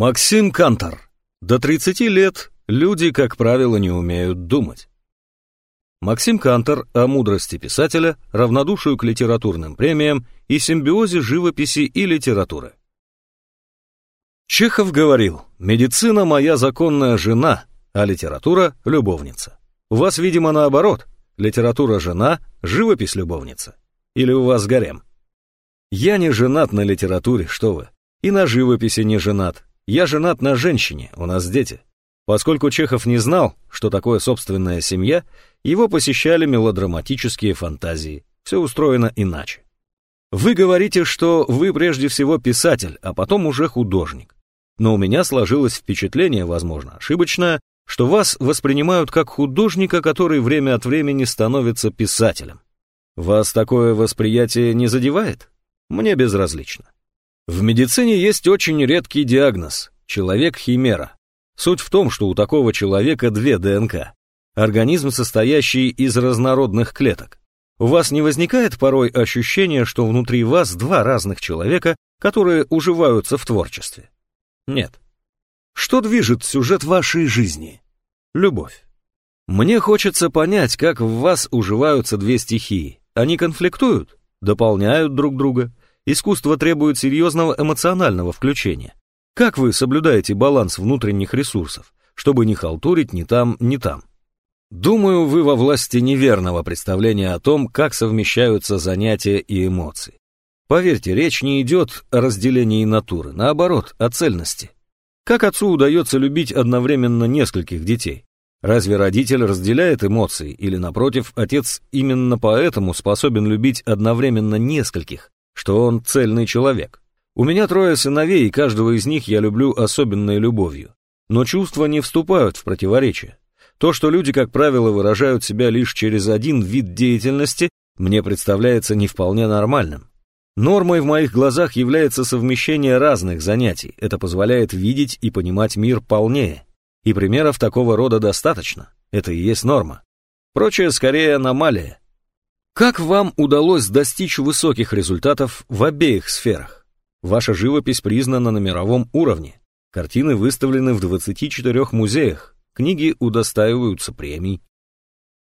Максим Кантор. До 30 лет люди, как правило, не умеют думать. Максим Кантор о мудрости писателя, равнодушию к литературным премиям и симбиозе живописи и литературы. Чехов говорил, медицина моя законная жена, а литература – любовница. У вас, видимо, наоборот, литература – жена, живопись – любовница. Или у вас гарем? Я не женат на литературе, что вы. И на живописи не женат. Я женат на женщине, у нас дети. Поскольку Чехов не знал, что такое собственная семья, его посещали мелодраматические фантазии. Все устроено иначе. Вы говорите, что вы прежде всего писатель, а потом уже художник. Но у меня сложилось впечатление, возможно, ошибочное, что вас воспринимают как художника, который время от времени становится писателем. Вас такое восприятие не задевает? Мне безразлично. В медицине есть очень редкий диагноз – человек-химера. Суть в том, что у такого человека две ДНК. Организм, состоящий из разнородных клеток. У вас не возникает порой ощущение, что внутри вас два разных человека, которые уживаются в творчестве? Нет. Что движет сюжет вашей жизни? Любовь. Мне хочется понять, как в вас уживаются две стихии. Они конфликтуют, дополняют друг друга. Искусство требует серьезного эмоционального включения. Как вы соблюдаете баланс внутренних ресурсов, чтобы не халтурить ни там, ни там? Думаю, вы во власти неверного представления о том, как совмещаются занятия и эмоции. Поверьте, речь не идет о разделении натуры, наоборот, о цельности. Как отцу удается любить одновременно нескольких детей? Разве родитель разделяет эмоции, или, напротив, отец именно поэтому способен любить одновременно нескольких, что он цельный человек? У меня трое сыновей, и каждого из них я люблю особенной любовью. Но чувства не вступают в противоречие. То, что люди, как правило, выражают себя лишь через один вид деятельности, мне представляется не вполне нормальным. Нормой в моих глазах является совмещение разных занятий. Это позволяет видеть и понимать мир полнее. И примеров такого рода достаточно. Это и есть норма. Прочее скорее аномалия. Как вам удалось достичь высоких результатов в обеих сферах? Ваша живопись признана на мировом уровне. Картины выставлены в 24 музеях. Книги удостаиваются премий.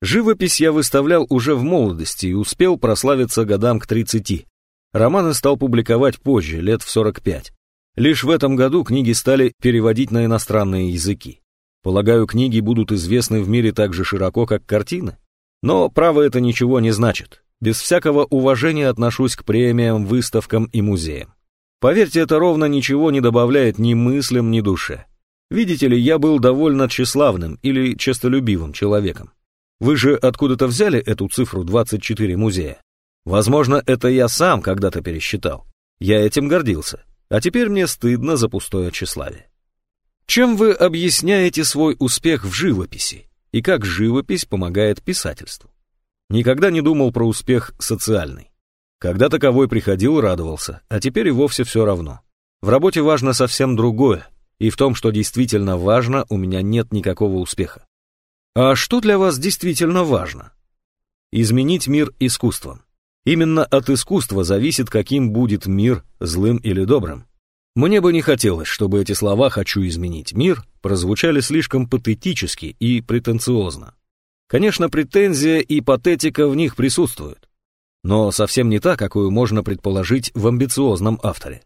Живопись я выставлял уже в молодости и успел прославиться годам к 30. Романы стал публиковать позже, лет в 45. Лишь в этом году книги стали переводить на иностранные языки. Полагаю, книги будут известны в мире так же широко, как картины. Но право это ничего не значит. Без всякого уважения отношусь к премиям, выставкам и музеям. Поверьте, это ровно ничего не добавляет ни мыслям, ни душе. Видите ли, я был довольно тщеславным или честолюбивым человеком. Вы же откуда-то взяли эту цифру 24 музея? Возможно, это я сам когда-то пересчитал. Я этим гордился. А теперь мне стыдно за пустое тщеславие. Чем вы объясняете свой успех в живописи? И как живопись помогает писательству? Никогда не думал про успех социальный. Когда таковой приходил, радовался, а теперь и вовсе все равно. В работе важно совсем другое, и в том, что действительно важно, у меня нет никакого успеха. А что для вас действительно важно? Изменить мир искусством. Именно от искусства зависит, каким будет мир, злым или добрым. Мне бы не хотелось, чтобы эти слова «хочу изменить мир» прозвучали слишком патетически и претенциозно. Конечно, претензия и патетика в них присутствуют, но совсем не та, какую можно предположить в амбициозном авторе.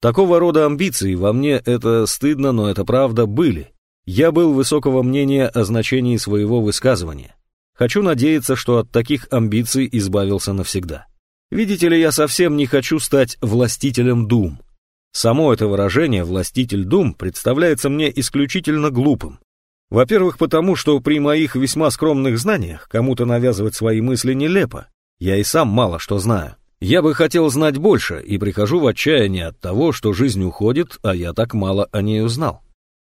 Такого рода амбиции во мне, это стыдно, но это правда, были. Я был высокого мнения о значении своего высказывания. Хочу надеяться, что от таких амбиций избавился навсегда. Видите ли, я совсем не хочу стать властителем дум. Само это выражение «властитель дум» представляется мне исключительно глупым. Во-первых, потому что при моих весьма скромных знаниях кому-то навязывать свои мысли нелепо. Я и сам мало что знаю. Я бы хотел знать больше и прихожу в отчаяние от того, что жизнь уходит, а я так мало о ней узнал.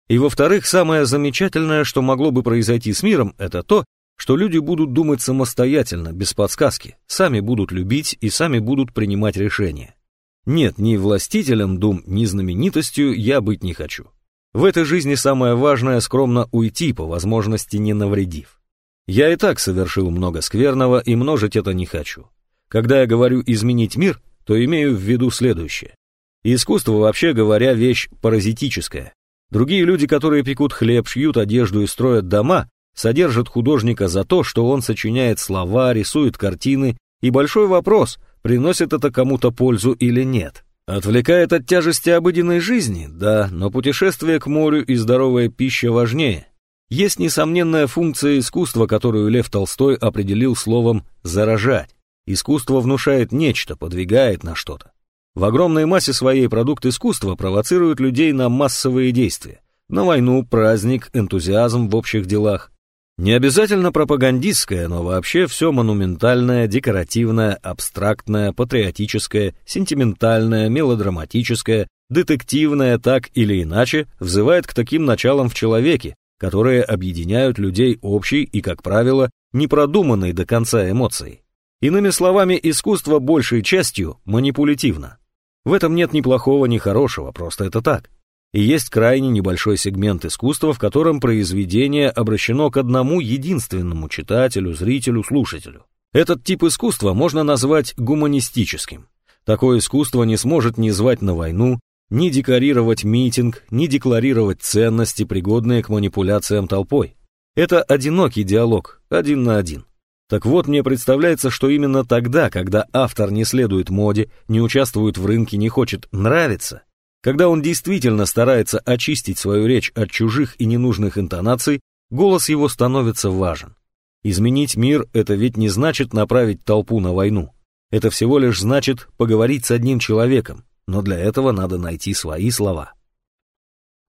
И во-вторых, самое замечательное, что могло бы произойти с миром, это то, что люди будут думать самостоятельно, без подсказки, сами будут любить и сами будут принимать решения. Нет, ни властителем дум, ни знаменитостью я быть не хочу. В этой жизни самое важное — скромно уйти, по возможности не навредив. Я и так совершил много скверного, и множить это не хочу. Когда я говорю «изменить мир», то имею в виду следующее. Искусство, вообще говоря, вещь паразитическая. Другие люди, которые пекут хлеб, шьют одежду и строят дома, содержат художника за то, что он сочиняет слова, рисует картины, и большой вопрос, приносит это кому-то пользу или нет. Отвлекает от тяжести обыденной жизни, да, но путешествие к морю и здоровая пища важнее. Есть несомненная функция искусства, которую Лев Толстой определил словом «заражать». Искусство внушает нечто, подвигает на что-то. В огромной массе своей продукт искусства провоцирует людей на массовые действия. На войну, праздник, энтузиазм в общих делах. Не обязательно пропагандистское, но вообще все монументальное, декоративное, абстрактное, патриотическое, сентиментальное, мелодраматическое, детективное так или иначе взывает к таким началам в человеке, которые объединяют людей общей и, как правило, непродуманной до конца эмоцией. Иными словами, искусство большей частью манипулятивно. В этом нет ни плохого, ни хорошего, просто это так. И есть крайне небольшой сегмент искусства, в котором произведение обращено к одному единственному читателю, зрителю, слушателю. Этот тип искусства можно назвать гуманистическим. Такое искусство не сможет ни звать на войну, ни декорировать митинг, ни декларировать ценности, пригодные к манипуляциям толпой. Это одинокий диалог, один на один. Так вот, мне представляется, что именно тогда, когда автор не следует моде, не участвует в рынке, не хочет нравиться, когда он действительно старается очистить свою речь от чужих и ненужных интонаций, голос его становится важен. Изменить мир – это ведь не значит направить толпу на войну. Это всего лишь значит поговорить с одним человеком, но для этого надо найти свои слова.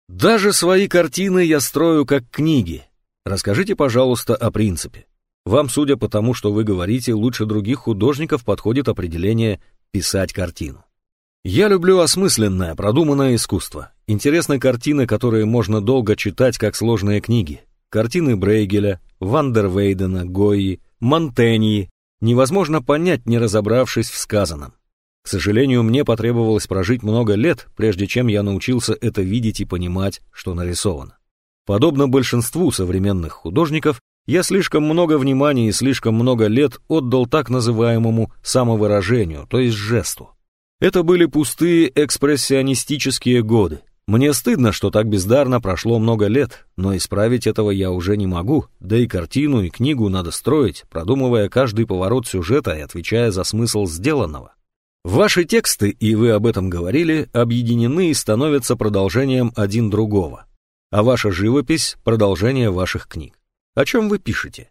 Даже свои картины я строю как книги. Расскажите, пожалуйста, о принципе. Вам, судя по тому, что вы говорите, лучше других художников подходит определение «писать картину». Я люблю осмысленное, продуманное искусство. Интересны картины, которые можно долго читать, как сложные книги. Картины Брейгеля, Вандервейдена, Гойи, Монтеньи. Невозможно понять, не разобравшись в сказанном. К сожалению, мне потребовалось прожить много лет, прежде чем я научился это видеть и понимать, что нарисовано. Подобно большинству современных художников, я слишком много внимания и слишком много лет отдал так называемому самовыражению, то есть жесту. Это были пустые экспрессионистические годы. Мне стыдно, что так бездарно прошло много лет, но исправить этого я уже не могу, да и картину и книгу надо строить, продумывая каждый поворот сюжета и отвечая за смысл сделанного. Ваши тексты, и вы об этом говорили, объединены и становятся продолжением один другого, а ваша живопись — продолжение ваших книг. О чем вы пишете?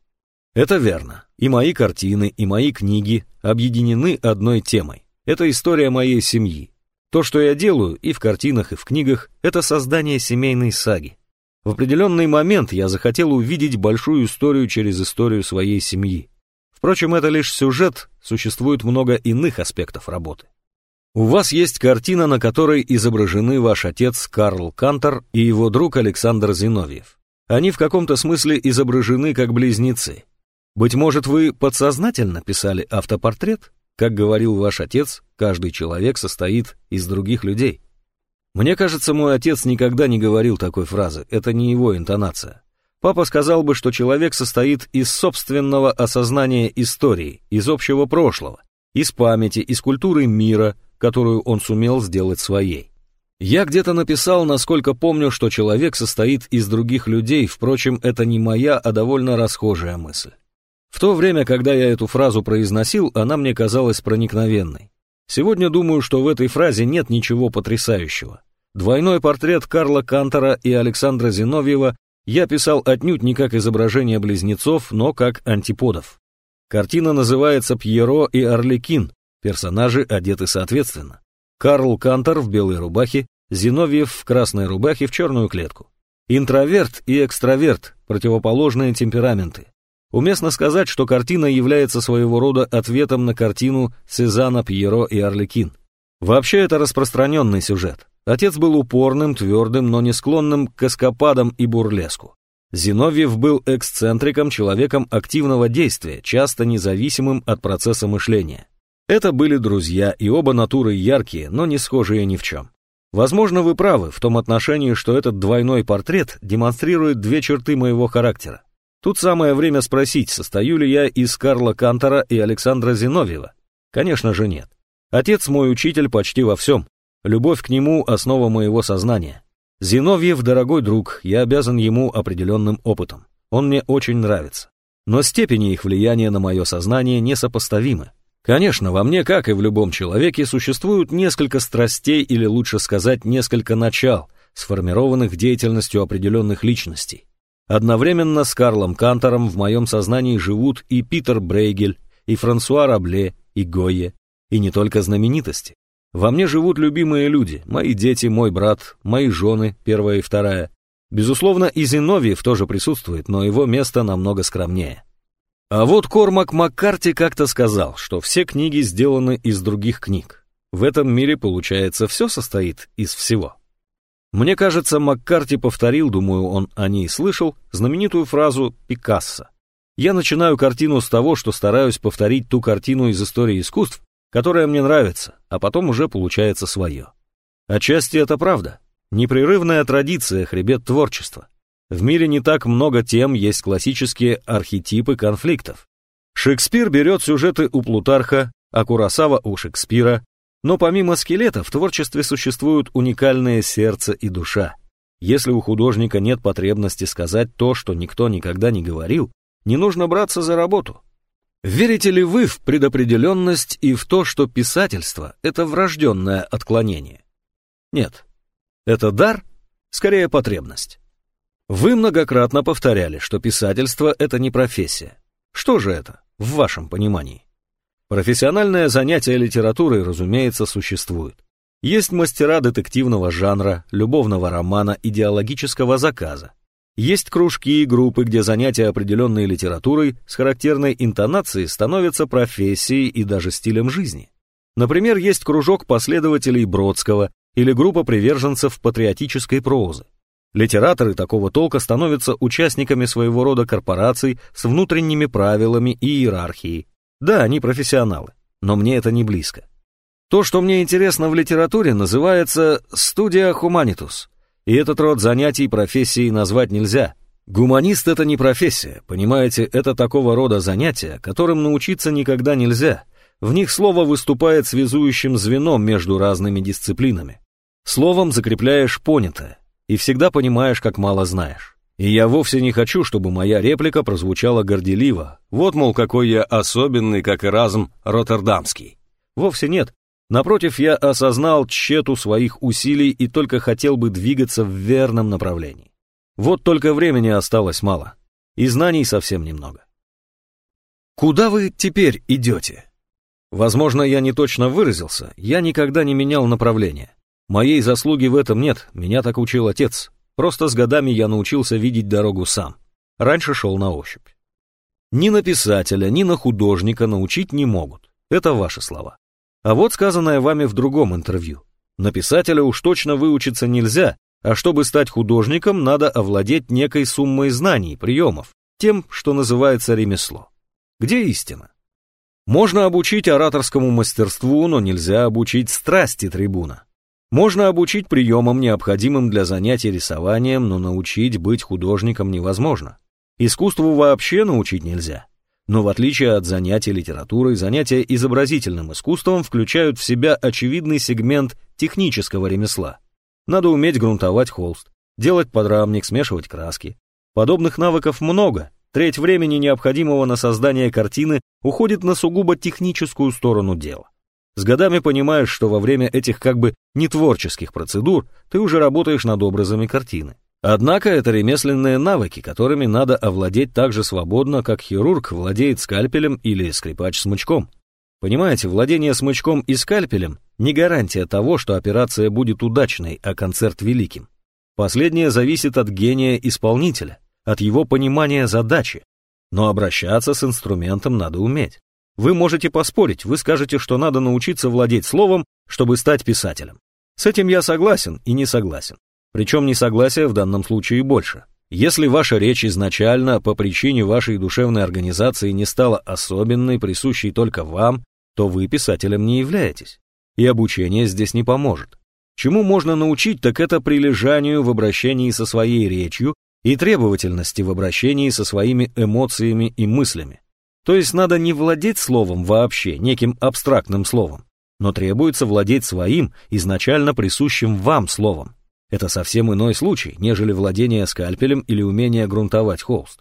Это верно. И мои картины, и мои книги объединены одной темой. Это история моей семьи. То, что я делаю и в картинах, и в книгах, это создание семейной саги. В определенный момент я захотел увидеть большую историю через историю своей семьи. Впрочем, это лишь сюжет, существует много иных аспектов работы. У вас есть картина, на которой изображены ваш отец Карл Кантор и его друг Александр Зиновьев. Они в каком-то смысле изображены как близнецы. Быть может, вы подсознательно писали автопортрет? Как говорил ваш отец, каждый человек состоит из других людей. Мне кажется, мой отец никогда не говорил такой фразы, это не его интонация. Папа сказал бы, что человек состоит из собственного осознания истории, из общего прошлого, из памяти, из культуры мира, которую он сумел сделать своей. Я где-то написал, насколько помню, что человек состоит из других людей, впрочем, это не моя, а довольно расхожая мысль. В то время, когда я эту фразу произносил, она мне казалась проникновенной. Сегодня думаю, что в этой фразе нет ничего потрясающего. Двойной портрет Карла Кантора и Александра Зиновьева я писал отнюдь не как изображение близнецов, но как антиподов. Картина называется «Пьеро и Орликин», персонажи одеты соответственно. Карл Кантор в белой рубахе, Зиновьев в красной рубахе в черную клетку. Интроверт и экстраверт – противоположные темпераменты. Уместно сказать, что картина является своего рода ответом на картину Сезана, Пьеро и Арлекин. Вообще это распространенный сюжет. Отец был упорным, твердым, но не склонным к эскападам и бурлеску. Зиновьев был эксцентриком, человеком активного действия, часто независимым от процесса мышления. Это были друзья, и оба натуры яркие, но не схожие ни в чем. Возможно, вы правы в том отношении, что этот двойной портрет демонстрирует две черты моего характера. Тут самое время спросить, состою ли я из Карла Кантора и Александра Зиновьева. Конечно же нет. Отец мой учитель почти во всем. Любовь к нему – основа моего сознания. Зиновьев дорогой друг, я обязан ему определенным опытом. Он мне очень нравится. Но степени их влияния на мое сознание несопоставимы. Конечно, во мне, как и в любом человеке, существуют несколько страстей или лучше сказать несколько начал, сформированных деятельностью определенных личностей. Одновременно с Карлом Кантором в моем сознании живут и Питер Брейгель, и Франсуа Рабле, и Гойе, и не только знаменитости. Во мне живут любимые люди, мои дети, мой брат, мои жены, первая и вторая. Безусловно, и Зиновьев тоже присутствует, но его место намного скромнее. А вот Кормак Маккарти как-то сказал, что все книги сделаны из других книг. В этом мире, получается, все состоит из всего. Мне кажется, Маккарти повторил, думаю, он о ней слышал, знаменитую фразу «Пикассо». Я начинаю картину с того, что стараюсь повторить ту картину из истории искусств, которая мне нравится, а потом уже получается свое. Отчасти это правда. Непрерывная традиция, хребет творчества. В мире не так много тем, есть классические архетипы конфликтов. Шекспир берет сюжеты у Плутарха, а Курасава у Шекспира, но помимо скелета в творчестве существуют уникальное сердце и душа. Если у художника нет потребности сказать то, что никто никогда не говорил, не нужно браться за работу. Верите ли вы в предопределенность и в то, что писательство — это врожденное отклонение? Нет. Это дар? Скорее потребность. Вы многократно повторяли, что писательство — это не профессия. Что же это, в вашем понимании? Профессиональное занятие литературой, разумеется, существует. Есть мастера детективного жанра, любовного романа, идеологического заказа. Есть кружки и группы, где занятия определенной литературой с характерной интонацией становятся профессией и даже стилем жизни. Например, есть кружок последователей Бродского или группа приверженцев патриотической прозы. Литераторы такого толка становятся участниками своего рода корпораций с внутренними правилами и иерархией, да, они профессионалы, но мне это не близко. То, что мне интересно в литературе, называется «студия хуманитус», и этот род занятий профессией назвать нельзя. Гуманист — это не профессия, понимаете, это такого рода занятия, которым научиться никогда нельзя. В них слово выступает связующим звеном между разными дисциплинами. Словом закрепляешь понятое, и всегда понимаешь, как мало знаешь. И я вовсе не хочу, чтобы моя реплика прозвучала горделиво. Вот, мол, какой я особенный, как и разум роттердамский. Вовсе нет. Напротив, я осознал тщету своих усилий и только хотел бы двигаться в верном направлении. Вот только времени осталось мало. И знаний совсем немного. Куда вы теперь идете? Возможно, я не точно выразился, я никогда не менял направление. Моей заслуги в этом нет, меня так учил отец, Просто с годами я научился видеть дорогу сам. Раньше шел на ощупь. Ни на писателя, ни на художника научить не могут. Это ваши слова. А вот сказанное вами в другом интервью. На писателя уж точно выучиться нельзя, а чтобы стать художником, надо овладеть некой суммой знаний, приемов, тем, что называется ремесло. Где истина? Можно обучить ораторскому мастерству, но нельзя обучить страсти трибуна. Можно обучить приемам, необходимым для занятий рисованием, но научить быть художником невозможно. Искусству вообще научить нельзя. Но в отличие от занятий литературой, занятия изобразительным искусством включают в себя очевидный сегмент технического ремесла. Надо уметь грунтовать холст, делать подрамник, смешивать краски. Подобных навыков много. Треть времени, необходимого на создание картины, уходит на сугубо техническую сторону дела. С годами понимаешь, что во время этих как бы нетворческих процедур ты уже работаешь над образами картины. Однако это ремесленные навыки, которыми надо овладеть так же свободно, как хирург владеет скальпелем или скрипач смычком. Понимаете, владение смычком и скальпелем не гарантия того, что операция будет удачной, а концерт великим. Последнее зависит от гения исполнителя, от его понимания задачи. Но обращаться с инструментом надо уметь. Вы можете поспорить, вы скажете, что надо научиться владеть словом, чтобы стать писателем. С этим я согласен и не согласен. Причем несогласие в данном случае больше. Если ваша речь изначально по причине вашей душевной организации не стала особенной, присущей только вам, то вы писателем не являетесь. И обучение здесь не поможет. Чему можно научить, так это прилежанию в обращении со своей речью и требовательности в обращении со своими эмоциями и мыслями. То есть надо не владеть словом вообще, неким абстрактным словом, но требуется владеть своим, изначально присущим вам словом. Это совсем иной случай, нежели владение скальпелем или умение грунтовать холст.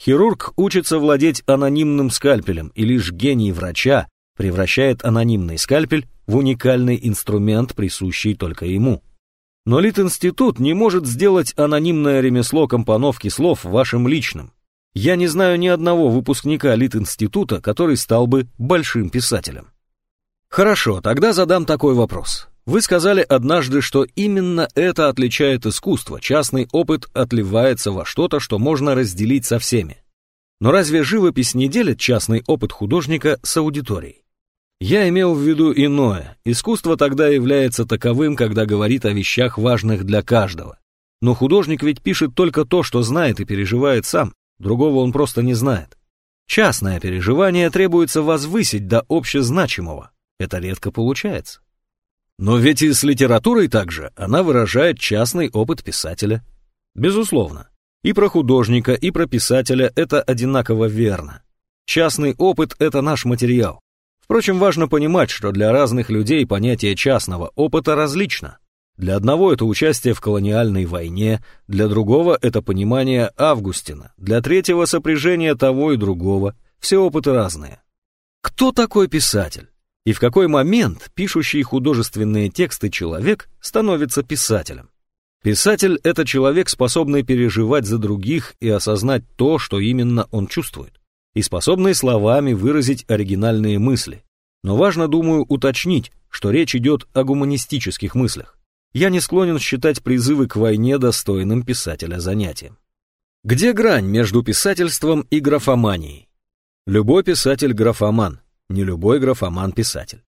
Хирург учится владеть анонимным скальпелем, и лишь гений врача превращает анонимный скальпель в уникальный инструмент, присущий только ему. Но Лит-институт не может сделать анонимное ремесло компоновки слов вашим личным. Я не знаю ни одного выпускника Лит-института, который стал бы большим писателем. Хорошо, тогда задам такой вопрос. Вы сказали однажды, что именно это отличает искусство, частный опыт отливается во что-то, что можно разделить со всеми. Но разве живопись не делит частный опыт художника с аудиторией? Я имел в виду иное. Искусство тогда является таковым, когда говорит о вещах важных для каждого. Но художник ведь пишет только то, что знает и переживает сам, другого он просто не знает. Частное переживание требуется возвысить до общезначимого. Это редко получается. Но ведь и с литературой также она выражает частный опыт писателя. Безусловно. И про художника, и про писателя это одинаково верно. Частный опыт — это наш материал. Впрочем, важно понимать, что для разных людей понятие частного опыта различно. Для одного это участие в колониальной войне, для другого это понимание Августина, для третьего сопряжение того и другого. Все опыты разные. Кто такой писатель? и в какой момент пишущий художественные тексты человек становится писателем. Писатель — это человек, способный переживать за других и осознать то, что именно он чувствует, и способный словами выразить оригинальные мысли. Но важно, думаю, уточнить, что речь идет о гуманистических мыслях. Я не склонен считать призывы к войне достойным писателя занятием. Где грань между писательством и графоманией? Любой писатель — графоман, не любой графоман писатель.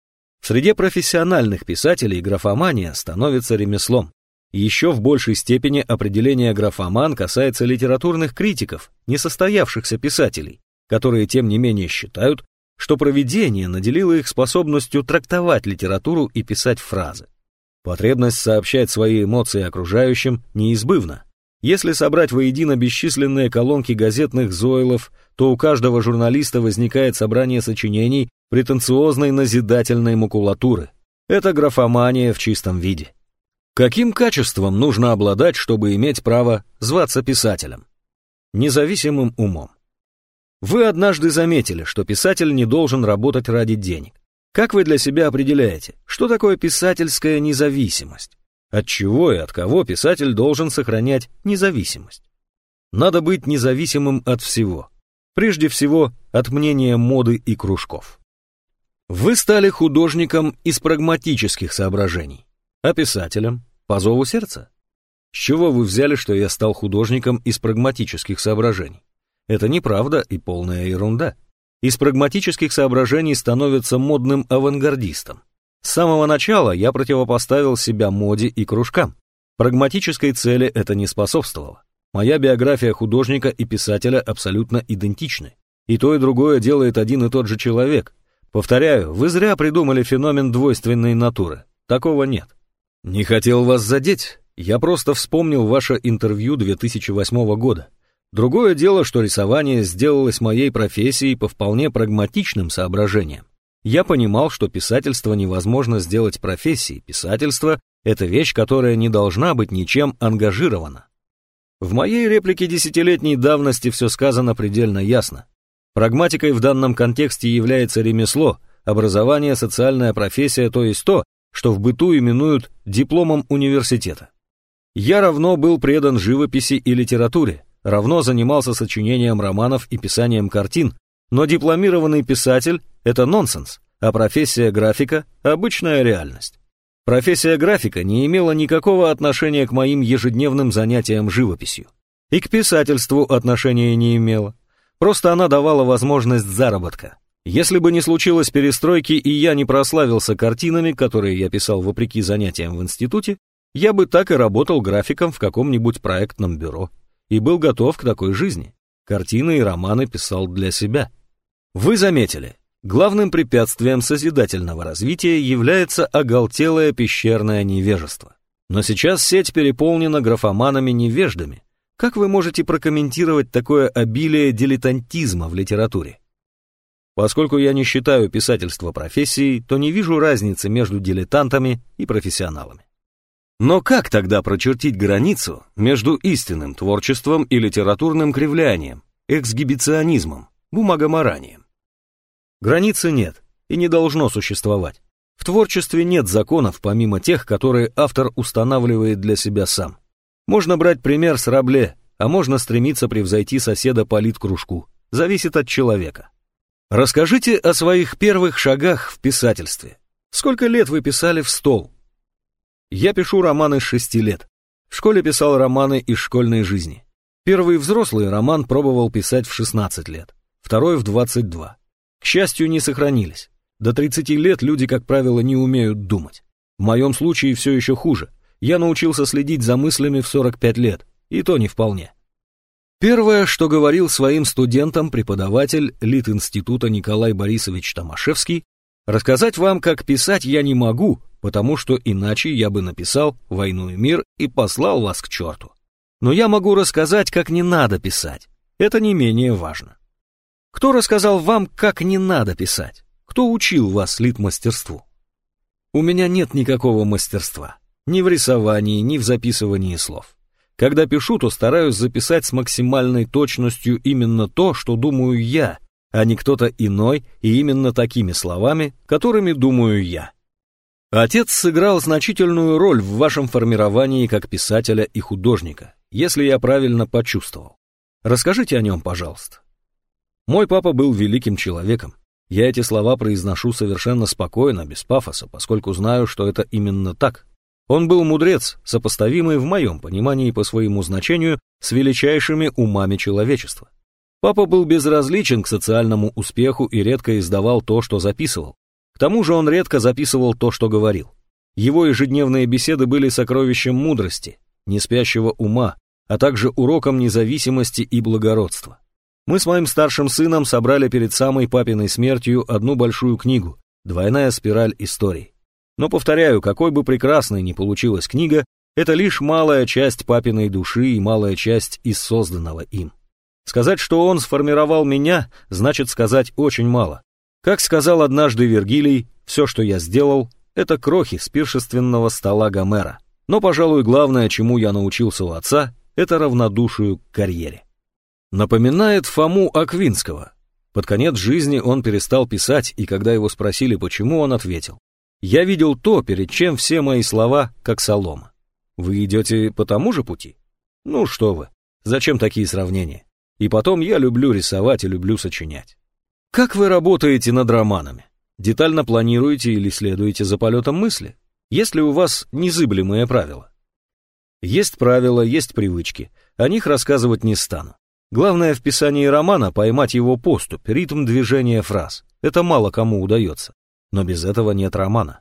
В среде профессиональных писателей графомания становится ремеслом. Еще в большей степени определение графоман касается литературных критиков, несостоявшихся писателей, которые тем не менее считают, что проведение наделило их способностью трактовать литературу и писать фразы. Потребность сообщать свои эмоции окружающим неизбывна. Если собрать воедино бесчисленные колонки газетных зойлов, то у каждого журналиста возникает собрание сочинений претенциозной назидательной макулатуры. Это графомания в чистом виде. Каким качеством нужно обладать, чтобы иметь право зваться писателем? Независимым умом. Вы однажды заметили, что писатель не должен работать ради денег. Как вы для себя определяете, что такое писательская независимость? От чего и от кого писатель должен сохранять независимость? Надо быть независимым от всего. Прежде всего, от мнения моды и кружков. Вы стали художником из прагматических соображений, а писателем по зову сердца. С чего вы взяли, что я стал художником из прагматических соображений? Это неправда и полная ерунда. Из прагматических соображений становится модным авангардистом. С самого начала я противопоставил себя моде и кружкам. Прагматической цели это не способствовало. Моя биография художника и писателя абсолютно идентичны. И то, и другое делает один и тот же человек. Повторяю, вы зря придумали феномен двойственной натуры. Такого нет. Не хотел вас задеть. Я просто вспомнил ваше интервью 2008 года. Другое дело, что рисование сделалось моей профессией по вполне прагматичным соображениям. Я понимал, что писательство невозможно сделать профессией. Писательство — это вещь, которая не должна быть ничем ангажирована. В моей реплике десятилетней давности все сказано предельно ясно. Прагматикой в данном контексте является ремесло, образование, социальная профессия, то есть то, что в быту именуют дипломом университета. Я равно был предан живописи и литературе, равно занимался сочинением романов и писанием картин, но дипломированный писатель — это нонсенс, а профессия графика — обычная реальность. Профессия графика не имела никакого отношения к моим ежедневным занятиям живописью. И к писательству отношения не имела. Просто она давала возможность заработка. Если бы не случилось перестройки и я не прославился картинами, которые я писал вопреки занятиям в институте, я бы так и работал графиком в каком-нибудь проектном бюро. И был готов к такой жизни. Картины и романы писал для себя. Вы заметили, главным препятствием созидательного развития является оголтелое пещерное невежество. Но сейчас сеть переполнена графоманами-невеждами. Как вы можете прокомментировать такое обилие дилетантизма в литературе? Поскольку я не считаю писательство профессией, то не вижу разницы между дилетантами и профессионалами. Но как тогда прочертить границу между истинным творчеством и литературным кривлянием, эксгибиционизмом, бумагоморанием? Границы нет и не должно существовать. В творчестве нет законов, помимо тех, которые автор устанавливает для себя сам. Можно брать пример с Рабле, а можно стремиться превзойти соседа по литкружку. Зависит от человека. Расскажите о своих первых шагах в писательстве. Сколько лет вы писали в стол? Я пишу романы с шести лет. В школе писал романы из школьной жизни. Первый взрослый роман пробовал писать в 16 лет, второй в 22. К счастью, не сохранились. До 30 лет люди, как правило, не умеют думать. В моем случае все еще хуже. Я научился следить за мыслями в 45 лет, и то не вполне. Первое, что говорил своим студентам преподаватель Лит-института Николай Борисович Томашевский, рассказать вам, как писать я не могу, потому что иначе я бы написал «Войну и мир» и послал вас к черту. Но я могу рассказать, как не надо писать. Это не менее важно. Кто рассказал вам, как не надо писать? Кто учил вас лид-мастерству? У меня нет никакого мастерства. Ни в рисовании, ни в записывании слов. Когда пишу, то стараюсь записать с максимальной точностью именно то, что думаю я, а не кто-то иной и именно такими словами, которыми думаю я. Отец сыграл значительную роль в вашем формировании как писателя и художника, если я правильно почувствовал. Расскажите о нем, пожалуйста. Мой папа был великим человеком. Я эти слова произношу совершенно спокойно, без пафоса, поскольку знаю, что это именно так. Он был мудрец, сопоставимый в моем понимании по своему значению с величайшими умами человечества. Папа был безразличен к социальному успеху и редко издавал то, что записывал. К тому же он редко записывал то, что говорил. Его ежедневные беседы были сокровищем мудрости, неспящего ума, а также уроком независимости и благородства. Мы с моим старшим сыном собрали перед самой папиной смертью одну большую книгу «Двойная спираль историй». Но, повторяю, какой бы прекрасной ни получилась книга, это лишь малая часть папиной души и малая часть из созданного им. Сказать, что он сформировал меня, значит сказать очень мало. Как сказал однажды Вергилий, все, что я сделал, это крохи с пиршественного стола Гомера. Но, пожалуй, главное, чему я научился у отца, это равнодушию к карьере. Напоминает Фому Аквинского. Под конец жизни он перестал писать, и когда его спросили, почему, он ответил. «Я видел то, перед чем все мои слова, как солома. Вы идете по тому же пути? Ну что вы, зачем такие сравнения? И потом я люблю рисовать и люблю сочинять. Как вы работаете над романами? Детально планируете или следуете за полетом мысли? Есть ли у вас незыблемые правила? Есть правила, есть привычки. О них рассказывать не стану. Главное в писании романа поймать его поступь, ритм движения фраз. Это мало кому удается. Но без этого нет романа.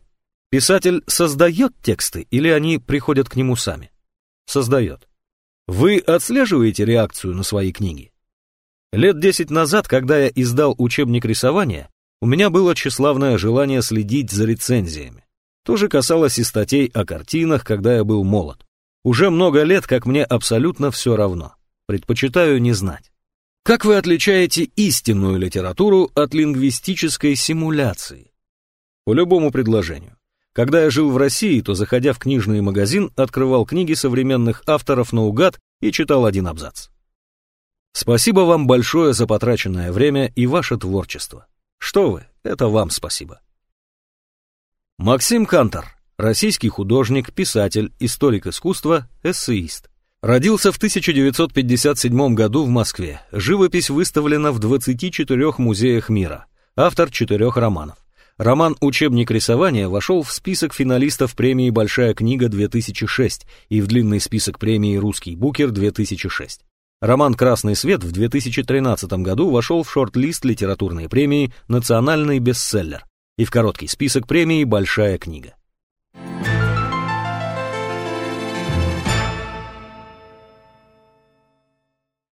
Писатель создает тексты или они приходят к нему сами? Создает. Вы отслеживаете реакцию на свои книги? Лет десять назад, когда я издал учебник рисования, у меня было тщеславное желание следить за рецензиями. То же касалось и статей о картинах, когда я был молод. Уже много лет, как мне абсолютно все равно. Предпочитаю не знать. Как вы отличаете истинную литературу от лингвистической симуляции? По любому предложению. Когда я жил в России, то, заходя в книжный магазин, открывал книги современных авторов наугад и читал один абзац. Спасибо вам большое за потраченное время и ваше творчество. Что вы, это вам спасибо. Максим Кантор, российский художник, писатель, историк искусства, эссеист. Родился в 1957 году в Москве. Живопись выставлена в 24 музеях мира. Автор четырех романов. Роман «Учебник рисования» вошел в список финалистов премии «Большая книга-2006» и в длинный список премии «Русский букер» 2006. Роман «Красный свет» в 2013 году вошел в шорт-лист литературной премии «Национальный бестселлер» и в короткий список премии «Большая книга».